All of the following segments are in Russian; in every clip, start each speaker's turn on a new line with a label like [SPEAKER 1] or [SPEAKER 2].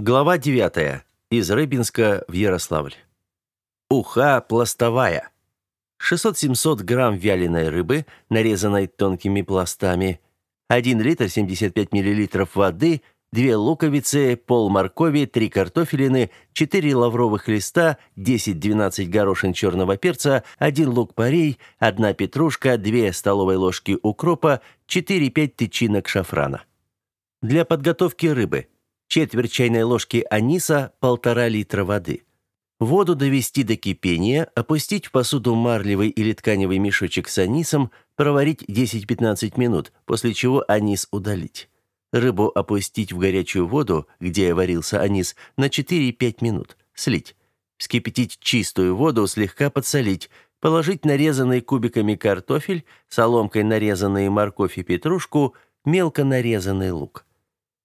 [SPEAKER 1] Глава 9. Из Рыбинска в Ярославль. Уха пластовая. 600-700 грамм вяленой рыбы, нарезанной тонкими пластами, 1 литр 75 миллилитров воды, 2 луковицы, пол моркови, 3 картофелины, 4 лавровых листа, 10-12 горошин черного перца, 1 лук-порей, 1 петрушка, 2 столовые ложки укропа, 4-5 тычинок шафрана. Для подготовки рыбы – четверть чайной ложки аниса, полтора литра воды. Воду довести до кипения, опустить в посуду марлевый или тканевый мешочек с анисом, проварить 10-15 минут, после чего анис удалить. Рыбу опустить в горячую воду, где варился анис, на 4-5 минут, слить. Вскипятить чистую воду, слегка подсолить, положить нарезанный кубиками картофель, соломкой нарезанные морковь и петрушку, мелко нарезанный лук.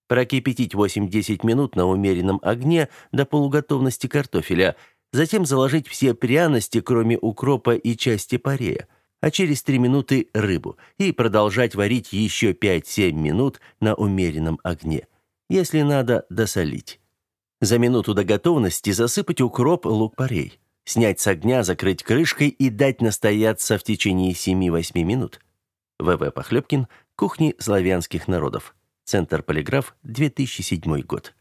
[SPEAKER 1] Прокипятить 8-10 минут на умеренном огне до полуготовности картофеля, затем заложить все пряности, кроме укропа и части парея, а через 3 минуты рыбу и продолжать варить еще 5-7 минут на умеренном огне. Если надо, досолить. За минуту до готовности засыпать укроп, лук-порей. Снять с огня, закрыть крышкой и дать настояться в течение 7-8 минут. В.В. Похлебкин. Кухни славянских народов. Центр Полиграф, 2007 год.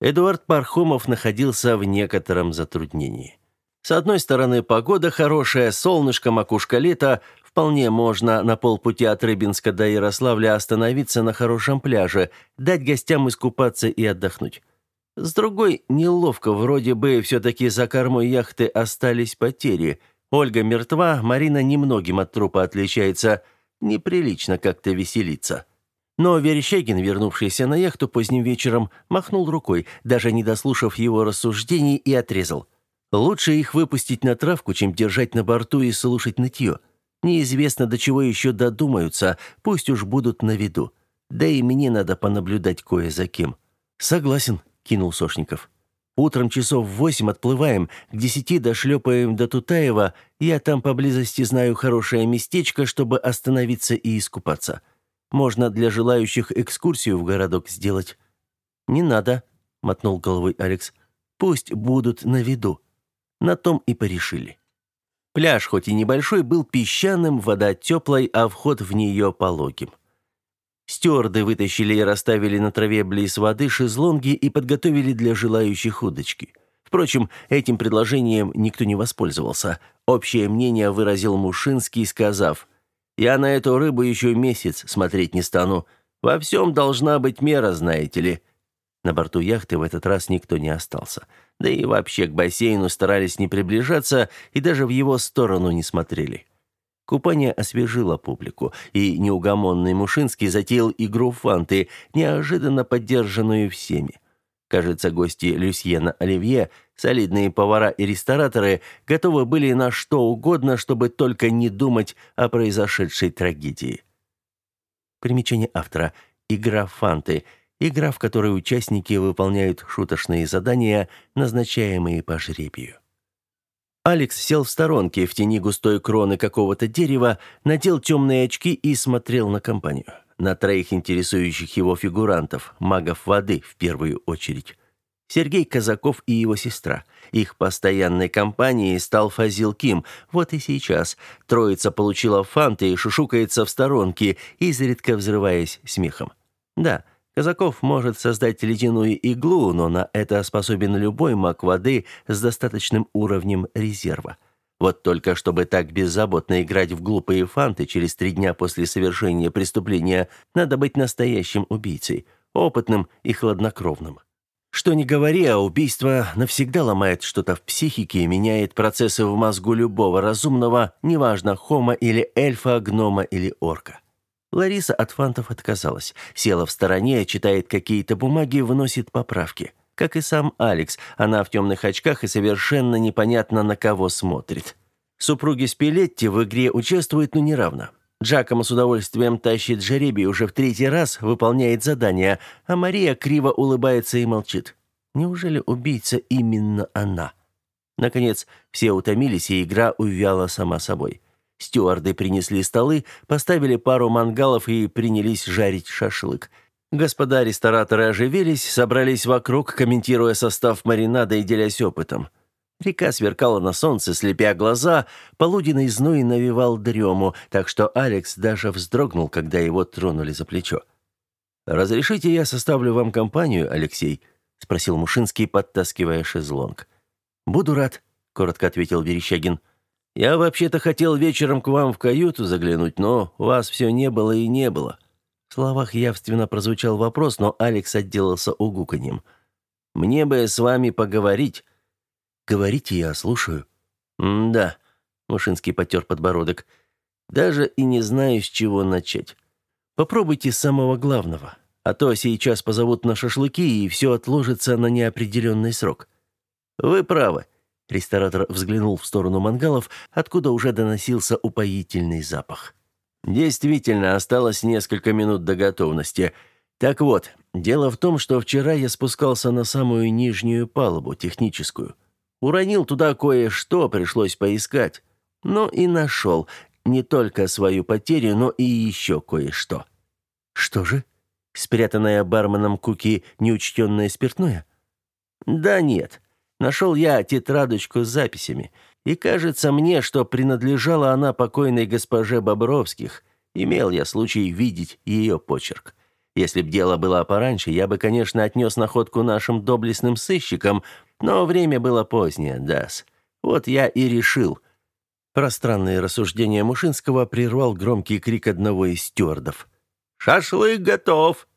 [SPEAKER 1] Эдуард Пархомов находился в некотором затруднении. С одной стороны, погода хорошая, солнышко, макушка лета, вполне можно на полпути от Рыбинска до Ярославля остановиться на хорошем пляже, дать гостям искупаться и отдохнуть. С другой, неловко, вроде бы все-таки за кормой яхты остались потери. Ольга мертва, Марина немногим от трупа отличается. Неприлично как-то веселиться. Но Верещагин, вернувшийся на яхту поздним вечером, махнул рукой, даже не дослушав его рассуждений, и отрезал. «Лучше их выпустить на травку, чем держать на борту и слушать нытье. Неизвестно, до чего еще додумаются, пусть уж будут на виду. Да и мне надо понаблюдать кое за кем». «Согласен», — кинул Сошников. «Утром часов в восемь отплываем, к десяти дошлепаем до Тутаева, я там поблизости знаю хорошее местечко, чтобы остановиться и искупаться». Можно для желающих экскурсию в городок сделать». «Не надо», — мотнул головой Алекс. «Пусть будут на виду». На том и порешили. Пляж, хоть и небольшой, был песчаным, вода теплой, а вход в нее пологим. Стюарды вытащили и расставили на траве близ воды шезлонги и подготовили для желающих удочки. Впрочем, этим предложением никто не воспользовался. Общее мнение выразил Мушинский, сказав, я на эту рыбу еще месяц смотреть не стану. Во всем должна быть мера, знаете ли». На борту яхты в этот раз никто не остался. Да и вообще к бассейну старались не приближаться и даже в его сторону не смотрели. Купание освежило публику, и неугомонный Мушинский затеял игру в фанты, неожиданно поддержанную всеми. Кажется, гости Люсьена Оливье, солидные повара и рестораторы, готовы были на что угодно, чтобы только не думать о произошедшей трагедии. Примечание автора. Игра фанты. Игра, в которой участники выполняют шуточные задания, назначаемые по жребию. Алекс сел в сторонке в тени густой кроны какого-то дерева, надел темные очки и смотрел на компанию на троих интересующих его фигурантов, магов воды в первую очередь. Сергей Казаков и его сестра. Их постоянной компанией стал Фазил Ким. Вот и сейчас. Троица получила фанты и шушукается в сторонке, изредка взрываясь смехом. Да, Казаков может создать ледяную иглу, но на это способен любой маг воды с достаточным уровнем резерва. Вот только чтобы так беззаботно играть в глупые фанты через три дня после совершения преступления, надо быть настоящим убийцей, опытным и хладнокровным. Что ни говори, а убийство навсегда ломает что-то в психике и меняет процессы в мозгу любого разумного, неважно, хома или эльфа, гнома или орка. Лариса от фантов отказалась. Села в стороне, читает какие-то бумаги, вносит поправки. Как и сам Алекс, она в темных очках и совершенно непонятно на кого смотрит. Супруги Спилетти в игре участвуют, но неравно. Джакомо с удовольствием тащит жеребий уже в третий раз, выполняет задание, а Мария криво улыбается и молчит. Неужели убийца именно она? Наконец, все утомились, и игра увяла сама собой. Стюарды принесли столы, поставили пару мангалов и принялись жарить шашлык. Господа рестораторы оживились, собрались вокруг, комментируя состав маринада и делясь опытом. Река сверкала на солнце, слепя глаза, полуденный зной навевал дрему, так что Алекс даже вздрогнул, когда его тронули за плечо. «Разрешите я составлю вам компанию, Алексей?» — спросил Мушинский, подтаскивая шезлонг. «Буду рад», — коротко ответил Верещагин. «Я вообще-то хотел вечером к вам в каюту заглянуть, но вас все не было и не было». В словах явственно прозвучал вопрос, но Алекс отделался угуканьем. «Мне бы с вами поговорить». «Говорите, я слушаю». «Да», — Мушинский потер подбородок. «Даже и не знаю, с чего начать. Попробуйте с самого главного, а то сейчас позовут на шашлыки, и все отложится на неопределенный срок». «Вы правы», — ресторатор взглянул в сторону мангалов, откуда уже доносился упоительный запах. «Действительно, осталось несколько минут до готовности. Так вот, дело в том, что вчера я спускался на самую нижнюю палубу, техническую. Уронил туда кое-что, пришлось поискать. Но и нашел не только свою потерю, но и еще кое-что. Что же? Спрятанное барменом Куки неучтенное спиртное? Да нет. Нашел я тетрадочку с записями. И кажется мне, что принадлежала она покойной госпоже Бобровских. Имел я случай видеть ее почерк. Если б дело было пораньше, я бы, конечно, отнес находку нашим доблестным сыщикам, но время было позднее, дас. Вот я и решил. Пространные рассуждения Мушинского прервал громкий крик одного из стюардов. «Шашлык готов!»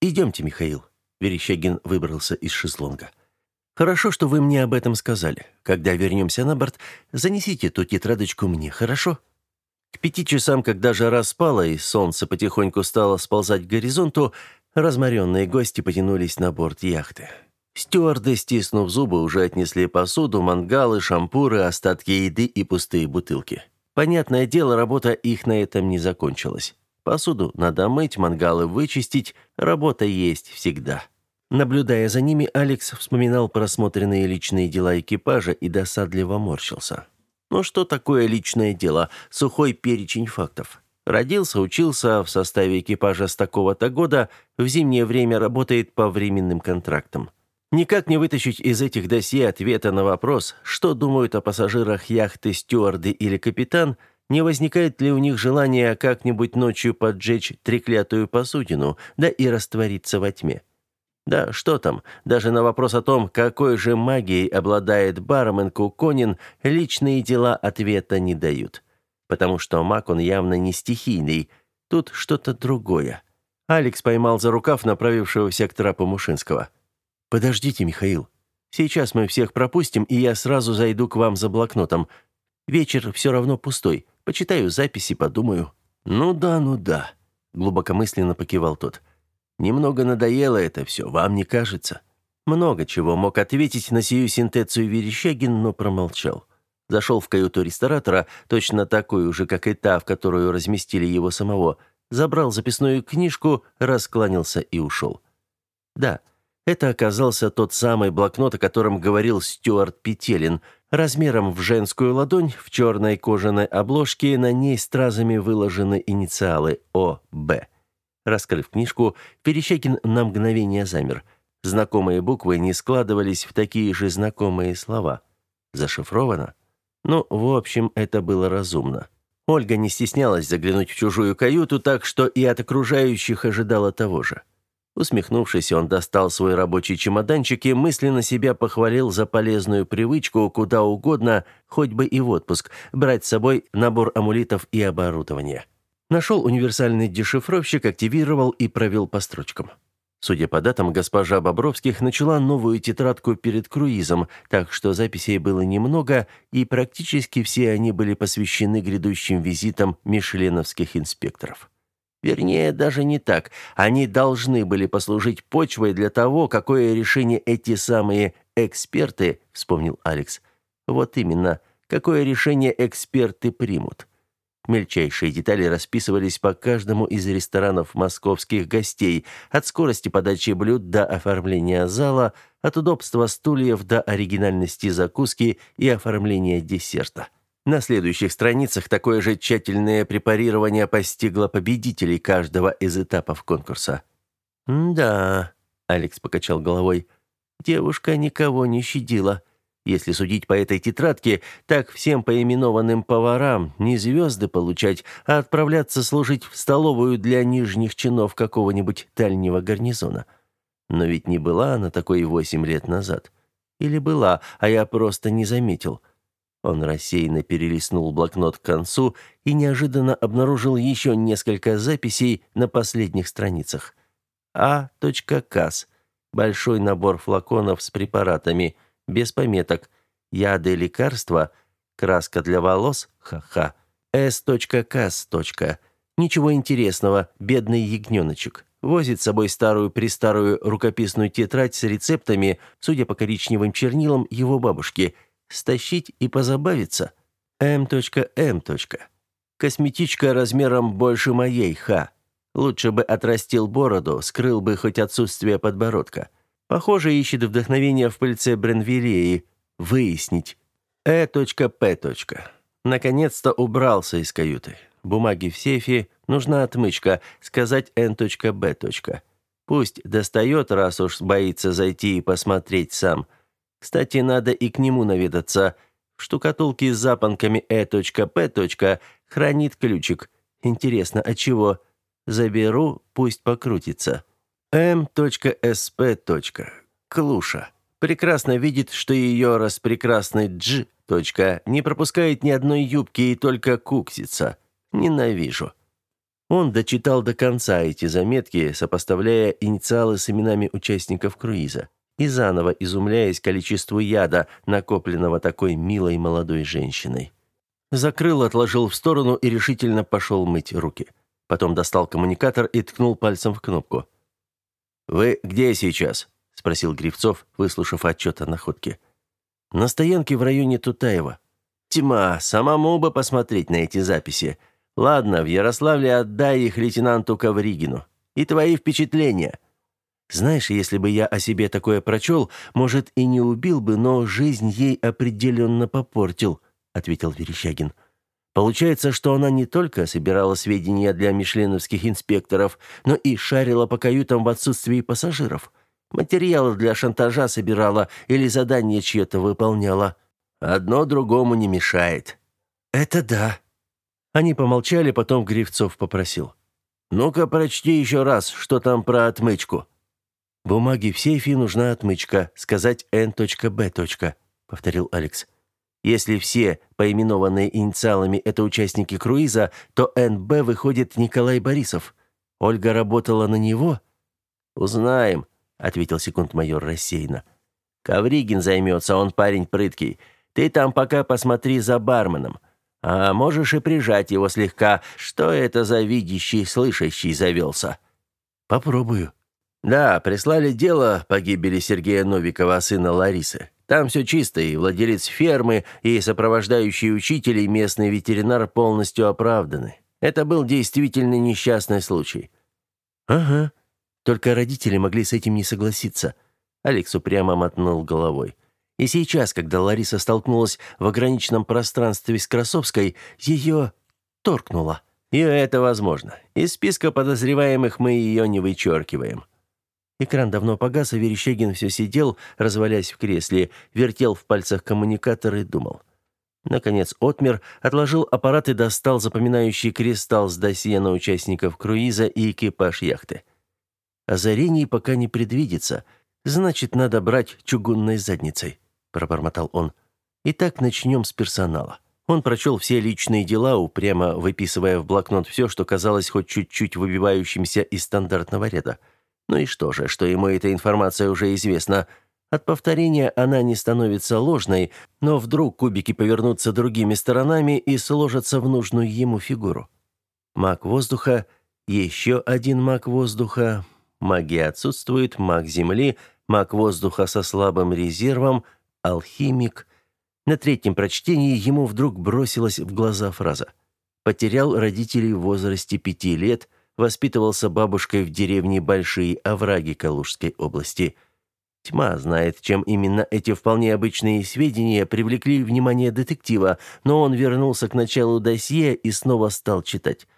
[SPEAKER 1] «Идемте, Михаил». Верещагин выбрался из шезлонга. «Хорошо, что вы мне об этом сказали. Когда вернемся на борт, занесите ту тетрадочку мне, хорошо?» К пяти часам, когда жара спала и солнце потихоньку стало сползать к горизонту, разморенные гости потянулись на борт яхты. Стюарды, стиснув зубы, уже отнесли посуду, мангалы, шампуры, остатки еды и пустые бутылки. Понятное дело, работа их на этом не закончилась. Посуду надо мыть, мангалы вычистить, работа есть всегда. Наблюдая за ними, Алекс вспоминал просмотренные личные дела экипажа и досадливо морщился. Ну что такое личное дело? Сухой перечень фактов. Родился, учился в составе экипажа с такого-то года, в зимнее время работает по временным контрактам. Никак не вытащить из этих досье ответа на вопрос, что думают о пассажирах яхты стюарды или капитан, не возникает ли у них желания как-нибудь ночью поджечь треклятую посудину, да и раствориться во тьме. Да что там, даже на вопрос о том, какой же магией обладает бармен Куконин, личные дела ответа не дают. Потому что маг он явно не стихийный, тут что-то другое. Алекс поймал за рукав направившегося к трапу Мушинского. «Подождите, Михаил. Сейчас мы всех пропустим, и я сразу зайду к вам за блокнотом. Вечер все равно пустой. Почитаю записи, подумаю». «Ну да, ну да», — глубокомысленно покивал тот. Немного надоело это все, вам не кажется? Много чего мог ответить на сию синтецию Верещагин, но промолчал. Зашел в каюту ресторатора, точно такую же, как и та, в которую разместили его самого, забрал записную книжку, раскланялся и ушел. Да, это оказался тот самый блокнот, о котором говорил Стюарт Петелин, размером в женскую ладонь, в черной кожаной обложке, на ней стразами выложены инициалы ОБ. Раскрыв книжку, Перещекин на мгновение замер. Знакомые буквы не складывались в такие же знакомые слова. Зашифровано? Ну, в общем, это было разумно. Ольга не стеснялась заглянуть в чужую каюту, так что и от окружающих ожидала того же. Усмехнувшись, он достал свой рабочий чемоданчик и мысленно себя похвалил за полезную привычку куда угодно, хоть бы и в отпуск, брать с собой набор амулетов и оборудования. Нашел универсальный дешифровщик, активировал и провел по строчкам. Судя по датам, госпожа Бобровских начала новую тетрадку перед круизом, так что записей было немного, и практически все они были посвящены грядущим визитам мишленовских инспекторов. Вернее, даже не так. Они должны были послужить почвой для того, какое решение эти самые эксперты, вспомнил Алекс. Вот именно, какое решение эксперты примут. Мельчайшие детали расписывались по каждому из ресторанов московских гостей, от скорости подачи блюд до оформления зала, от удобства стульев до оригинальности закуски и оформления десерта. На следующих страницах такое же тщательное препарирование постигло победителей каждого из этапов конкурса. «Да», — Алекс покачал головой, — «девушка никого не щадила. Если судить по этой тетрадке, так всем поименованным поварам не звезды получать, а отправляться служить в столовую для нижних чинов какого-нибудь дальнего гарнизона. Но ведь не была она такой восемь лет назад. Или была, а я просто не заметил». Он рассеянно перелистнул блокнот к концу и неожиданно обнаружил еще несколько записей на последних страницах. А.Кас. Большой набор флаконов с препаратами, без пометок. Яды лекарства, краска для волос, ха-ха. С.Кас. Ничего интересного, бедный ягненочек. Возит с собой старую-престарую рукописную тетрадь с рецептами, судя по коричневым чернилам, его бабушки – стащить и позабавиться. М.М. Косметичка размером больше моей, ха. Лучше бы отрастил бороду, скрыл бы хоть отсутствие подбородка. Похоже, ищет вдохновение в пыльце Бренвилеи. Выяснить. Э.П. Наконец-то убрался из каюты. Бумаги в сейфе, нужна отмычка, сказать Н.Б. Пусть достает, раз уж боится зайти и посмотреть сам – кстати, надо и к нему наведаться. В шкатулке с запонками «Э.П.» хранит ключик. Интересно, от чего? Заберу, пусть покрутится. М.СП. Клуша. Прекрасно видит, что ее распрекрасный Дж. не пропускает ни одной юбки и только куксится. Ненавижу. Он дочитал до конца эти заметки, сопоставляя инициалы с именами участников круиза и заново изумляясь количеству яда, накопленного такой милой молодой женщиной. Закрыл, отложил в сторону и решительно пошел мыть руки. Потом достал коммуникатор и ткнул пальцем в кнопку. «Вы где сейчас?» – спросил Гривцов, выслушав отчет о находке. «На стоянке в районе Тутаева. Тьма, самому бы посмотреть на эти записи. Ладно, в Ярославле отдай их лейтенанту Ковригину. И твои впечатления». Знаешь, если бы я о себе такое прочел, может, и не убил бы, но жизнь ей определенно попортил», — ответил Верещагин. «Получается, что она не только собирала сведения для мишленовских инспекторов, но и шарила по каютам в отсутствии пассажиров. Материалы для шантажа собирала или задание чье-то выполняла. Одно другому не мешает». «Это да». Они помолчали, потом Гривцов попросил. «Ну-ка, прочти еще раз, что там про отмычку». «Бумаги в сейфе нужна отмычка, сказать Н.Б.», — повторил Алекс. «Если все, поименованные инициалами, это участники круиза, то Н.Б. выходит Николай Борисов. Ольга работала на него?» «Узнаем», — ответил секунд-майор рассеянно. «Ковригин займется, он парень прыткий. Ты там пока посмотри за барменом. А можешь и прижать его слегка. Что это за видящий, слышащий завелся?» «Попробую», да, прислали дело по гибели Сергея Новикова, сына Ларисы. Там все чисто, и владелец фермы, и сопровождающий учитель, и местный ветеринар полностью оправданы. Это был действительно несчастный случай. Ага. Только родители могли с этим не согласиться. Алекс упрямо мотнул головой. И сейчас, когда Лариса столкнулась в ограниченном пространстве с Красовской, ее торкнуло. И это возможно. Из списка подозреваемых мы ее не вычеркиваем. Экран давно погас, а Верещагин все сидел, развалясь в кресле, вертел в пальцах коммуникатор и думал. Наконец отмер, отложил аппарат и достал запоминающий кристалл с досье на участников круиза и экипаж яхты. «Озарений пока не предвидится. Значит, надо брать чугунной задницей», — пробормотал он. «Итак, начнем с персонала». Он прочел все личные дела, упрямо выписывая в блокнот все, что казалось хоть чуть-чуть выбивающимся из стандартного ряда — ну и что же, что ему эта информация уже известна? От повторения она не становится ложной, но вдруг кубики повернутся другими сторонами и сложатся в нужную ему фигуру. Маг воздуха, еще один маг воздуха, магия отсутствует, маг земли, маг воздуха со слабым резервом, алхимик. На третьем прочтении ему вдруг бросилась в глаза фраза. «Потерял родителей в возрасте пяти лет», воспитывался бабушкой в деревне Большие Овраги Калужской области. Тьма знает, чем именно эти вполне обычные сведения привлекли внимание детектива, но он вернулся к началу досье и снова стал читать.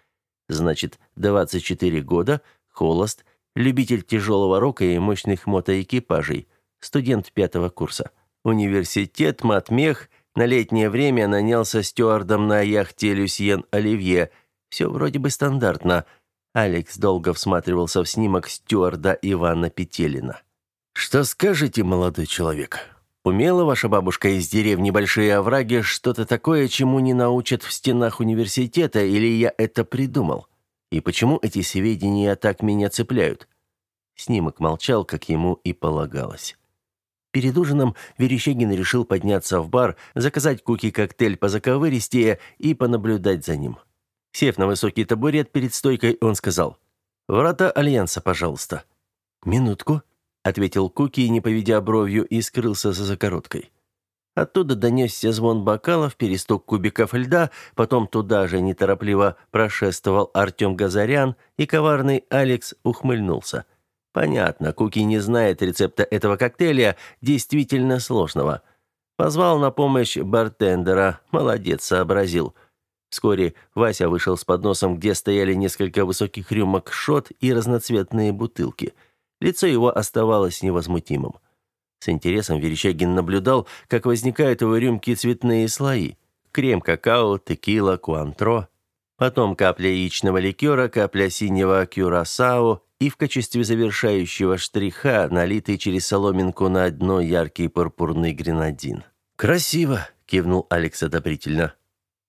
[SPEAKER 1] Значит, 24 года, холост, любитель тяжелого рока и мощных мотоэкипажей, студент пятого курса. Университет, матмех, на летнее время нанялся стюардом на яхте «Люсьен Оливье». Все вроде бы стандартно. Алекс долго всматривался в снимок стюарда Ивана Петелина. «Что скажете, молодой человек? Умела ваша бабушка из деревни Большие Овраги что-то такое, чему не научат в стенах университета, или я это придумал? И почему эти сведения так меня цепляют?» Снимок молчал, как ему и полагалось. Перед ужином Верещагин решил подняться в бар, заказать куки-коктейль по заковыристее и понаблюдать за ним. Сев на высокий табурет перед стойкой, он сказал «Врата Альянса, пожалуйста». «Минутку», — ответил Куки, не поведя бровью, и скрылся за закороткой. Оттуда донесся звон бокалов, перестук кубиков льда, потом туда же неторопливо прошествовал Артем Газарян, и коварный Алекс ухмыльнулся. Понятно, Куки не знает рецепта этого коктейля, действительно сложного. Позвал на помощь бартендера, молодец, сообразил. Вскоре Вася вышел с подносом, где стояли несколько высоких рюмок шот и разноцветные бутылки. Лицо его оставалось невозмутимым. С интересом Верещагин наблюдал, как возникают в рюмке цветные слои. Крем какао, текила, куантро. Потом капля яичного ликера, капля синего кюрасао и в качестве завершающего штриха налитый через соломинку на дно яркий пурпурный гренадин. «Красиво!» — кивнул Алекс одобрительно.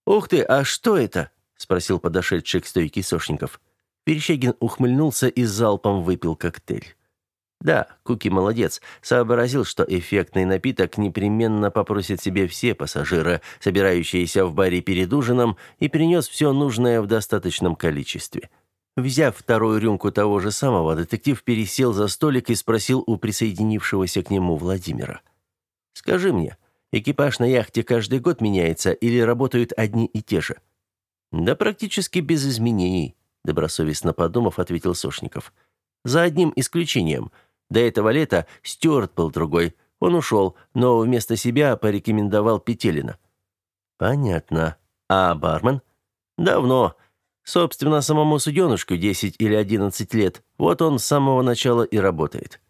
[SPEAKER 1] «Ух ты, а что это?» — спросил подошедший к стойке Сошников. Верещагин ухмыльнулся и залпом выпил коктейль. Да, Куки молодец, сообразил, что эффектный напиток непременно попросят себе все пассажиры, собирающиеся в баре перед ужином, и принес все нужное в достаточном количестве. Взяв вторую рюмку того же самого, детектив пересел за столик и спросил у присоединившегося к нему Владимира. «Скажи мне, экипаж на яхте каждый год меняется или работают одни и те же?» «Да практически без изменений», — добросовестно подумав, ответил Сошников. «За одним исключением. До этого лета Стюарт был другой. Он ушел, но вместо себя порекомендовал Петелина». «Понятно. А бармен?» «Давно. Собственно, самому суденышку 10 или 11 лет. Вот он с самого начала и работает.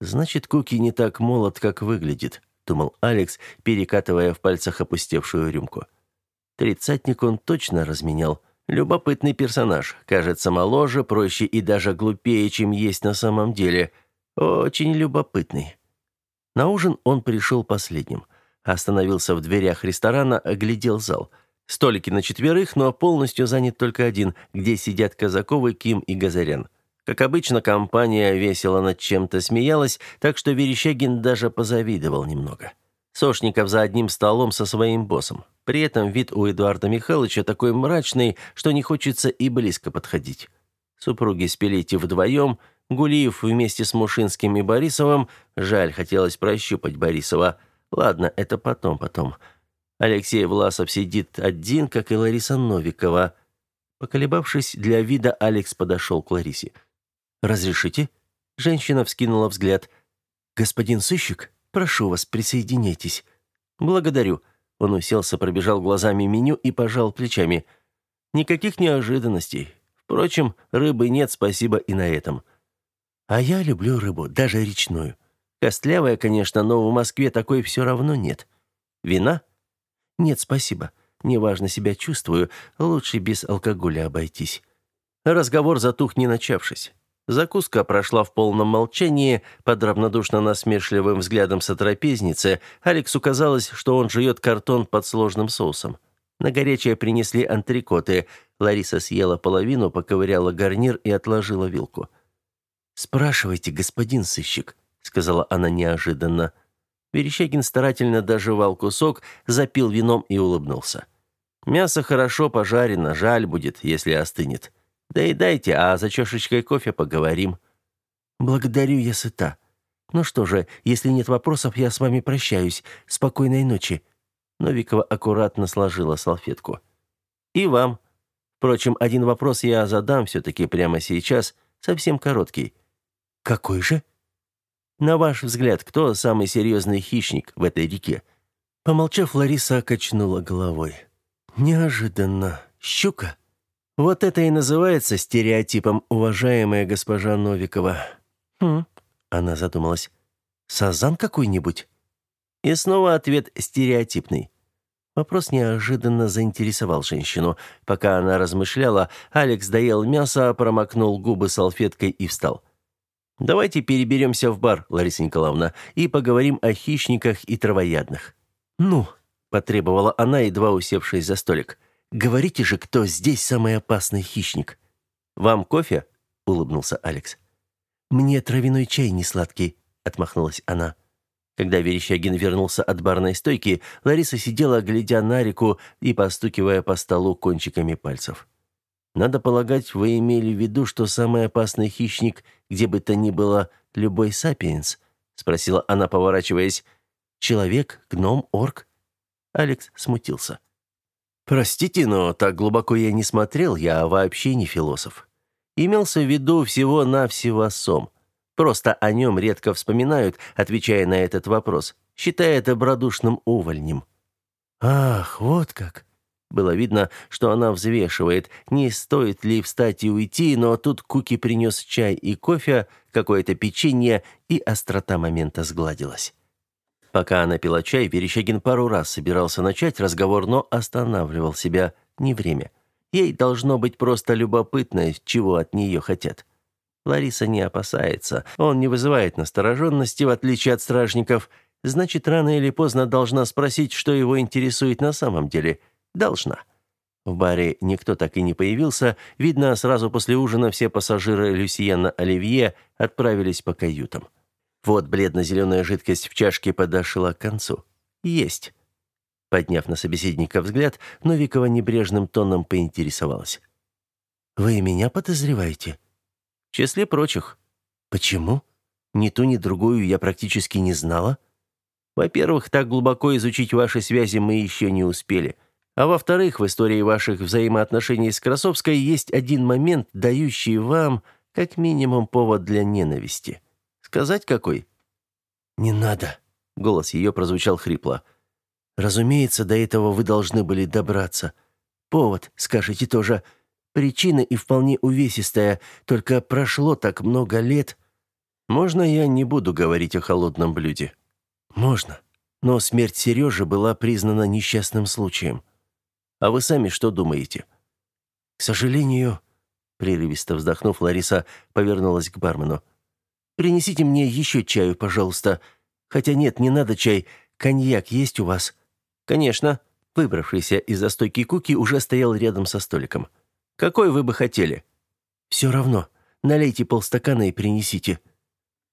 [SPEAKER 1] Значит, Куки не так молод, как выглядит, думал Алекс, перекатывая в пальцах опустевшую рюмку. Тридцатник он точно разменял. Любопытный персонаж, кажется моложе, проще и даже глупее, чем есть на самом деле. Очень любопытный. На ужин он пришел последним. Остановился в дверях ресторана, оглядел зал – Столики на четверых, но полностью занят только один, где сидят Казаковы, Ким и Газарян. Как обычно, компания весело над чем-то смеялась, так что Верещагин даже позавидовал немного. Сошников за одним столом со своим боссом. При этом вид у Эдуарда Михайловича такой мрачный, что не хочется и близко подходить. Супруги Спилети вдвоем, Гулиев вместе с Мушинским и Борисовым. Жаль, хотелось прощупать Борисова. Ладно, это потом, потом. Алексей Власов сидит один, как и Лариса Новикова. Поколебавшись для вида, Алекс подошел к Ларисе. «Разрешите?» Женщина вскинула взгляд. «Господин сыщик, прошу вас, присоединяйтесь». «Благодарю». Он уселся, пробежал глазами меню и пожал плечами. «Никаких неожиданностей. Впрочем, рыбы нет, спасибо и на этом». «А я люблю рыбу, даже речную. Костлявая, конечно, но в Москве такой все равно нет. Вина?» «Нет, спасибо. Неважно себя чувствую. Лучше без алкоголя обойтись». Разговор затух, не начавшись. Закуска прошла в полном молчании, под равнодушно-насмешливым взглядом сотрапезницы. Алексу казалось, что он жует картон под сложным соусом. На горячее принесли антрикоты. Лариса съела половину, поковыряла гарнир и отложила вилку. «Спрашивайте, господин сыщик», — сказала она неожиданно. Верещагин старательно доживал кусок, запил вином и улыбнулся. «Мясо хорошо пожарено, жаль будет, если остынет. Да и дайте, а за чашечкой кофе поговорим». «Благодарю, я сыта. Ну что же, если нет вопросов, я с вами прощаюсь. Спокойной ночи». Новикова аккуратно сложила салфетку. «И вам. Впрочем, один вопрос я задам все-таки прямо сейчас, совсем короткий». «Какой же?» На ваш взгляд, кто самый серьезный хищник в этой реке?» Помолчав, Лариса качнула головой. «Неожиданно. Щука?» Вот это и называется стереотипом, уважаемая госпожа Новикова. Хм, она задумалась. Сазан какой-нибудь? И снова ответ стереотипный. Вопрос неожиданно заинтересовал женщину. Пока она размышляла, Алекс доел мясо, промокнул губы салфеткой и встал. «Давайте переберемся в бар, Лариса Николаевна, и поговорим о хищниках и травоядных». «Ну», — потребовала она, едва усевшись за столик. Говорите же, кто здесь самый опасный хищник? Вам кофе? улыбнулся Алекс. Мне травяной чай не сладкий, отмахнулась она. Когда Верещагин вернулся от барной стойки, Лариса сидела, глядя на реку и постукивая по столу кончиками пальцев. Надо полагать, вы имели в виду, что самый опасный хищник, где бы то ни было, любой сапиенс, спросила она, поворачиваясь. Человек, гном, орк? Алекс смутился. Простите, но так глубоко я не смотрел, я вообще не философ. Имелся в виду всего-навсего сом. Просто о нем редко вспоминают, отвечая на этот вопрос, считая добродушным увольнем. Ах, вот как. Было видно, что она взвешивает, не стоит ли встать и уйти, но тут Куки принес чай и кофе, какое-то печенье, и острота момента сгладилась. Пока она пила чай, Верещагин пару раз собирался начать разговор, но останавливал себя. Не время. Ей должно быть просто любопытно, чего от нее хотят. Лариса не опасается. Он не вызывает настороженности, в отличие от стражников. Значит, рано или поздно должна спросить, что его интересует на самом деле. Должна. В баре никто так и не появился. Видно, сразу после ужина все пассажиры Люсьена Оливье отправились по каютам. Вот бледно-зеленая жидкость в чашке подошла к концу. Есть. Подняв на собеседника взгляд, Новикова небрежным тоном поинтересовалась. «Вы меня подозреваете?» «В числе прочих». «Почему? Ни ту, ни другую я практически не знала». «Во-первых, так глубоко изучить ваши связи мы еще не успели. А во-вторых, в истории ваших взаимоотношений с Красовской есть один момент, дающий вам, как минимум, повод для ненависти». Сказать какой?» «Не надо», — голос ее прозвучал хрипло. «Разумеется, до этого вы должны были добраться. Повод, скажите тоже. Причина и вполне увесистая, только прошло так много лет. Можно я не буду говорить о холодном блюде?» «Можно. Но смерть Сережи была признана несчастным случаем. А вы сами что думаете?» «К сожалению...» Прерывисто вздохнув, Лариса повернулась к бармену. Принесите мне еще чаю, пожалуйста. Хотя нет, не надо чай. Коньяк есть у вас?» «Конечно». Выбравшийся из-за стойки Куки уже стоял рядом со столиком. «Какой вы бы хотели?» «Все равно. Налейте полстакана и принесите».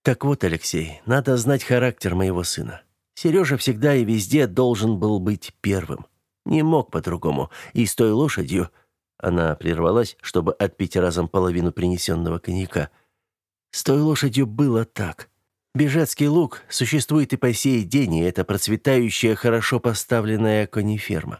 [SPEAKER 1] «Так вот, Алексей, надо знать характер моего сына. Сережа всегда и везде должен был быть первым. Не мог по-другому. И с той лошадью...» Она прервалась, чтобы отпить разом половину принесенного коньяка – с той лошадью было так. Бежецкий луг существует и по сей день, и это процветающая, хорошо поставленная кониферма.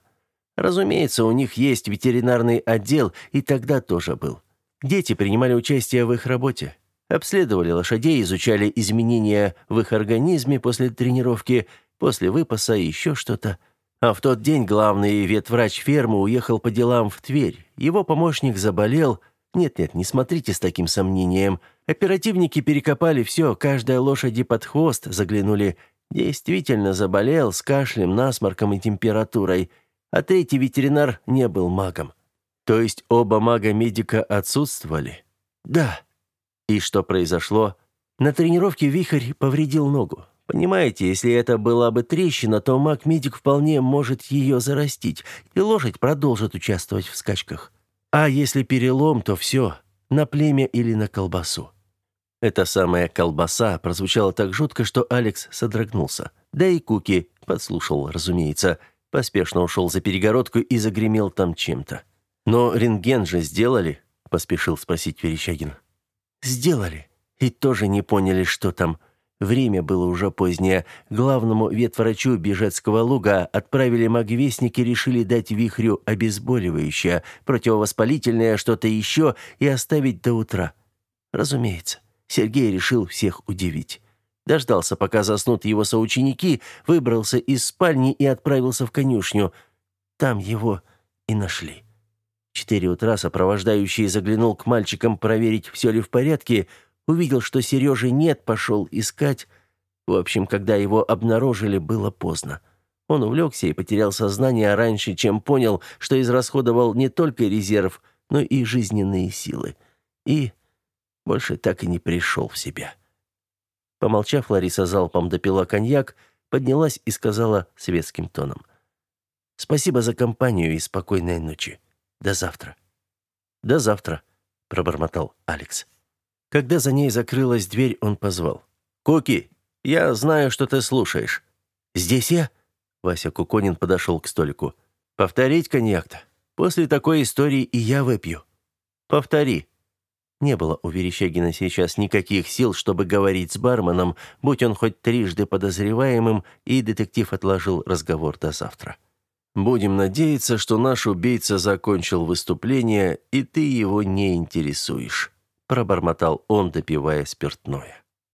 [SPEAKER 1] Разумеется, у них есть ветеринарный отдел, и тогда тоже был. Дети принимали участие в их работе. Обследовали лошадей, изучали изменения в их организме после тренировки, после выпаса и еще что-то. А в тот день главный ветврач фермы уехал по делам в Тверь. Его помощник заболел. Нет-нет, не смотрите с таким сомнением – Оперативники перекопали все, каждая лошади под хвост заглянули. Действительно заболел с кашлем, насморком и температурой. А третий ветеринар не был магом. То есть оба мага-медика отсутствовали? Да. И что произошло? На тренировке вихрь повредил ногу. Понимаете, если это была бы трещина, то маг-медик вполне может ее зарастить, и лошадь продолжит участвовать в скачках. А если перелом, то все, на племя или на колбасу. Эта самая колбаса прозвучала так жутко, что Алекс содрогнулся. Да и Куки подслушал, разумеется, поспешно ушел за перегородку и загремел там чем-то. «Но рентген же сделали?» – поспешил спросить Верещагин. «Сделали. И тоже не поняли, что там. Время было уже позднее. Главному ветврачу Бежецкого луга отправили магвестники, решили дать вихрю обезболивающее, противовоспалительное, что-то еще и оставить до утра. Разумеется. Сергей решил всех удивить. Дождался, пока заснут его соученики, выбрался из спальни и отправился в конюшню. Там его и нашли. четыре утра сопровождающий заглянул к мальчикам проверить, все ли в порядке, увидел, что Сережи нет, пошел искать. В общем, когда его обнаружили, было поздно. Он увлекся и потерял сознание раньше, чем понял, что израсходовал не только резерв, но и жизненные силы. И больше так и не пришел в себя. Помолчав, Лариса залпом допила коньяк, поднялась и сказала светским тоном. «Спасибо за компанию и спокойной ночи. До завтра». «До завтра», — пробормотал Алекс. Когда за ней закрылась дверь, он позвал. «Куки, я знаю, что ты слушаешь». «Здесь я?» Вася Куконин подошел к столику. «Повторить коньяк-то? После такой истории и я выпью». «Повтори», не было у Верещагина сейчас никаких сил, чтобы говорить с барменом, будь он хоть трижды подозреваемым, и детектив отложил разговор до завтра. «Будем надеяться, что наш убийца закончил выступление, и ты его не интересуешь», пробормотал он, допивая спиртное.